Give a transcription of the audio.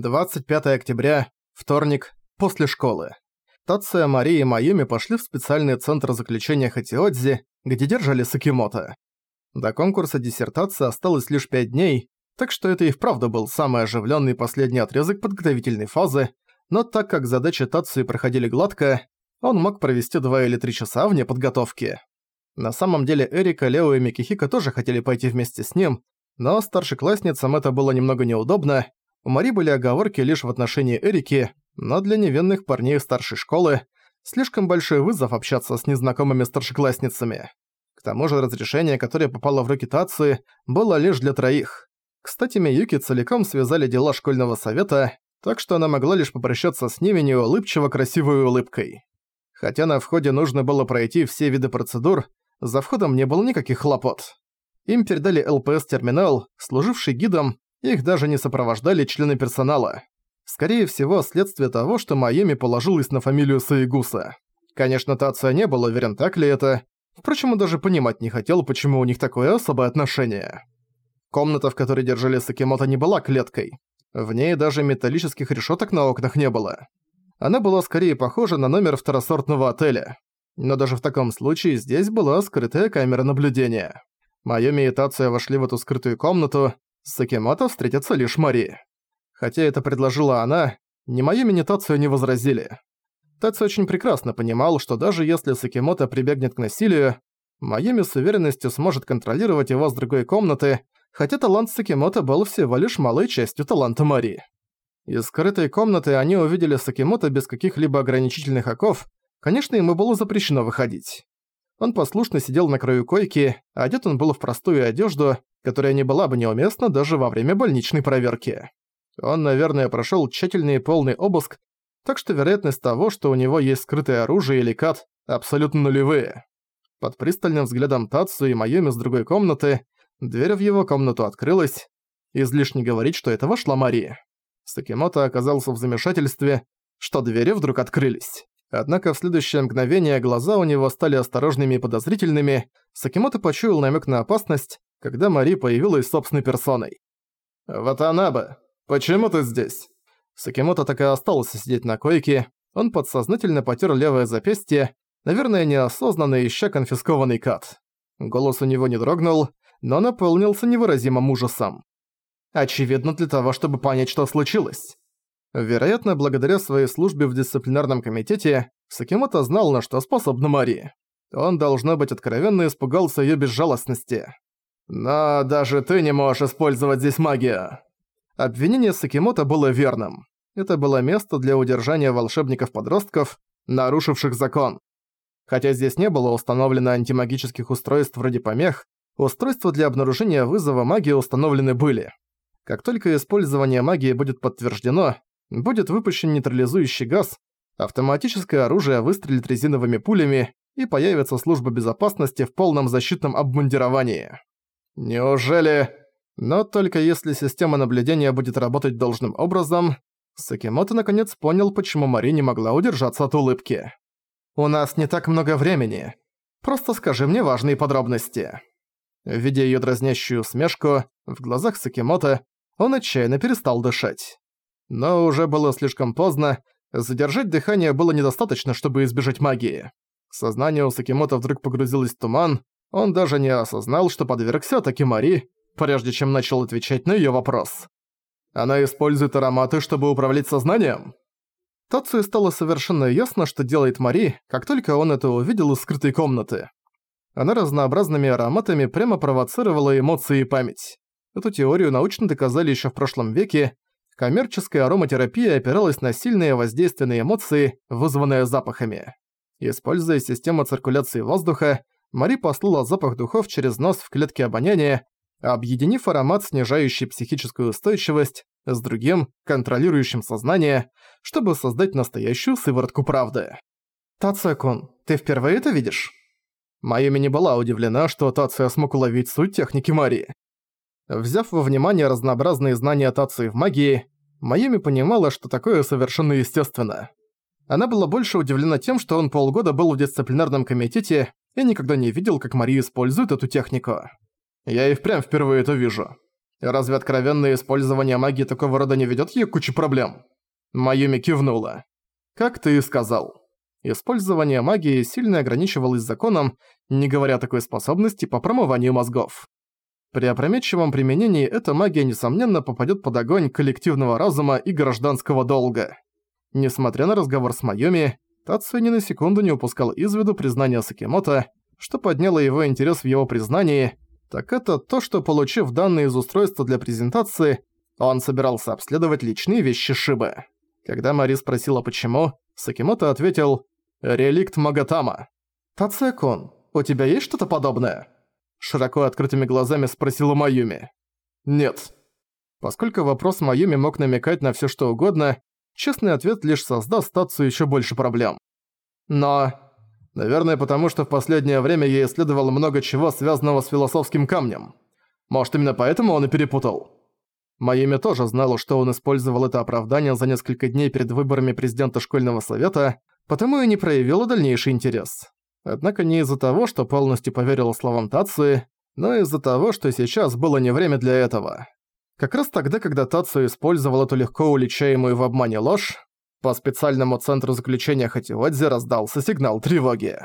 25 октября, вторник, после школы. Тация, Мария и Майюми пошли в специальный центр заключения Хатиодзи, где держали Сакимото. До конкурса диссертации осталось лишь 5 дней, так что это и вправду был самый оживленный последний отрезок подготовительной фазы, но так как задачи Тации проходили гладко, он мог провести 2 или 3 часа вне подготовки. На самом деле Эрика, Лео и Микихика тоже хотели пойти вместе с ним, но старшеклассницам это было немного неудобно, Мари были оговорки лишь в отношении Эрики, но для невинных парней старшей школы слишком большой вызов общаться с незнакомыми старшеклассницами. К тому же разрешение, которое попало в руки Тации, было лишь для троих. Кстати, Миюки целиком связали дела школьного совета, так что она могла лишь попрощаться с ними неулыбчиво красивой улыбкой. Хотя на входе нужно было пройти все виды процедур, за входом не было никаких хлопот. Им передали ЛПС-терминал, служивший гидом, их даже не сопровождали члены персонала. Скорее всего, следствие того, что Майами положилась на фамилию Саигуса. Конечно, Тация не был уверен, так ли это. Впрочем, он даже понимать не хотел, почему у них такое особое отношение. Комната, в которой держали Сакимото, не была клеткой. В ней даже металлических решеток на окнах не было. Она была скорее похожа на номер второсортного отеля. Но даже в таком случае здесь была скрытая камера наблюдения. Майоми и Тация вошли в эту скрытую комнату, с Сакимото встретится лишь Мари. Хотя это предложила она, ни мою медитацию не возразили. Тацу очень прекрасно понимал, что даже если Сакимото прибегнет к насилию, Майами с уверенностью сможет контролировать его с другой комнаты, хотя талант Сакимото был всего лишь малой частью таланта Мари. Из скрытой комнаты они увидели Сакимото без каких-либо ограничительных оков, конечно, ему было запрещено выходить. Он послушно сидел на краю койки, одет он был в простую одежду, которая не была бы неуместна даже во время больничной проверки. Он, наверное, прошёл тщательный и полный обыск, так что вероятность того, что у него есть скрытое оружие или кат, абсолютно нулевые. Под пристальным взглядом Тацу и Майоми с другой комнаты, дверь в его комнату открылась. Излишне говорить, что это вошла Мария. Сакимото оказался в замешательстве, что двери вдруг открылись. Однако в следующее мгновение глаза у него стали осторожными и подозрительными, Сакимото почуял намек на опасность, когда Мари появилась собственной персоной. «Ватанаба, почему ты здесь?» Сакимото так и остался сидеть на койке, он подсознательно потер левое запястье, наверное, неосознанно ища конфискованный кат. Голос у него не дрогнул, но наполнился невыразимым ужасом. Очевидно, для того, чтобы понять, что случилось. Вероятно, благодаря своей службе в дисциплинарном комитете, Сакимото знал, на что способна Мари. Он, должно быть, откровенно испугался её безжалостности. «Но даже ты не можешь использовать здесь магию!» Обвинение Сакимото было верным. Это было место для удержания волшебников-подростков, нарушивших закон. Хотя здесь не было установлено антимагических устройств вроде помех, устройства для обнаружения вызова магии установлены были. Как только использование магии будет подтверждено, будет выпущен нейтрализующий газ, автоматическое оружие выстрелит резиновыми пулями и появится служба безопасности в полном защитном обмундировании. Неужели... Но только если система наблюдения будет работать должным образом, Сакимото наконец понял, почему Мари не могла удержаться от улыбки. «У нас не так много времени. Просто скажи мне важные подробности». Видя её дразнящую усмешку, в глазах Сакимото он отчаянно перестал дышать. Но уже было слишком поздно, задержать дыхание было недостаточно, чтобы избежать магии. Сознание у Сакимото вдруг погрузилось в туман, он даже не осознал, что подвергся атаке Мари, прежде чем начал отвечать на её вопрос. Она использует ароматы, чтобы управлять сознанием? Тацию стало совершенно ясно, что делает Мари, как только он это увидел из скрытой комнаты. Она разнообразными ароматами прямо провоцировала эмоции и память. Эту теорию научно доказали ещё в прошлом веке, коммерческая ароматерапия опиралась на сильные воздействия на эмоции, вызванные запахами. Используя систему циркуляции воздуха, Мари послала запах духов через нос в клетке обоняния, объединив аромат, снижающий психическую устойчивость, с другим, контролирующим сознание, чтобы создать настоящую сыворотку правды. «Тация-кун, ты впервые это видишь?» Майюми не была удивлена, что Тация смог уловить суть техники Марии. Взяв во внимание разнообразные знания Тации в магии, Майюми понимала, что такое совершенно естественно. Она была больше удивлена тем, что он полгода был в дисциплинарном комитете и никогда не видел, как Мария использует эту технику. Я и впрямь впервые это вижу. Разве откровенное использование магии такого рода не ведёт ей к проблем? Майюми кивнула. Как ты и сказал. Использование магии сильно ограничивалось законом, не говоря о такой способности по промыванию мозгов. При опрометчивом применении эта магия, несомненно, попадет под огонь коллективного разума и гражданского долга. Несмотря на разговор с Майоми, Тацу ни на секунду не упускал из виду признание Сакимото, что подняло его интерес в его признании, так это то, что, получив данные из устройства для презентации, он собирался обследовать личные вещи Шибы. Когда Мари спросила почему, Сакимото ответил «Реликт Магатама». «Тацекон, у тебя есть что-то подобное?» Широко открытыми глазами спросила Майюми. «Нет». Поскольку вопрос Майюми мог намекать на всё что угодно, честный ответ лишь создаст стацию ещё больше проблем. Но... Наверное, потому что в последнее время я исследовал много чего, связанного с философским камнем. Может, именно поэтому он и перепутал. Майами тоже знала, что он использовал это оправдание за несколько дней перед выборами президента школьного совета, потому и не проявила дальнейший интерес. Однако не из-за того, что полностью поверила словам Тации, но из-за того, что сейчас было не время для этого. Как раз тогда, когда Тацию использовал эту легко уличаемую в обмане ложь, по специальному центру заключения Хатиодзи раздался сигнал тревоги.